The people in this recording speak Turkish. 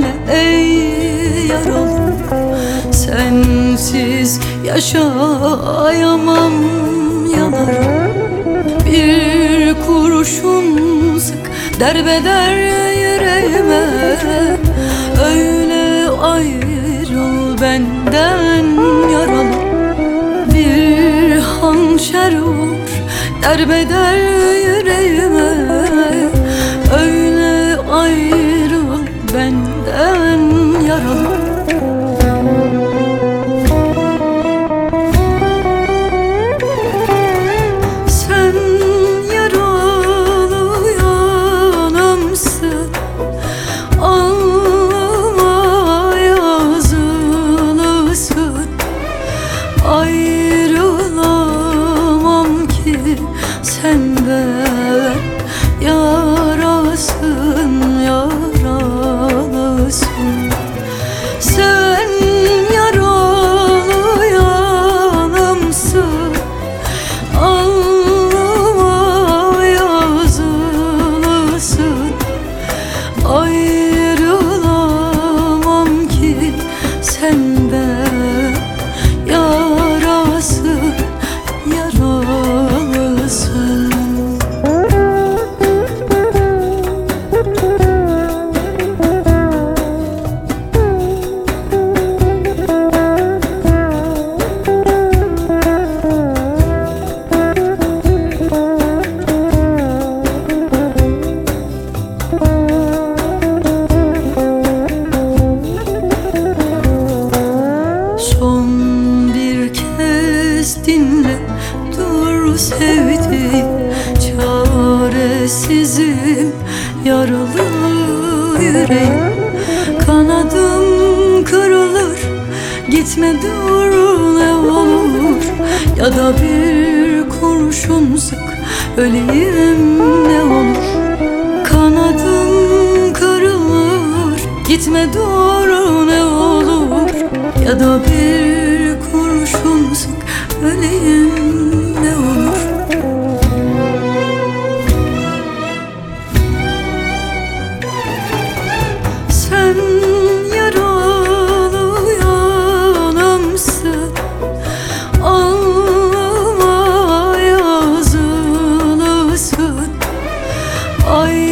benimle ey yaralı Sensiz yaşayamam yanarım. Bir kurşun sık derbeder yüreğime. Öyle ayrıl benden yaralı Bir hançer vur derbeder yüreğime. Dur sevdiğim Çaresizim yaralı yüreğim. Kanadım kırılır gitme dur ne olur. Ya da bir kurşun sık öleyim ne olur. Kanadım kırılır Gitme doğru ne olur. Ya da bir kurşun sık Öleyim Hoy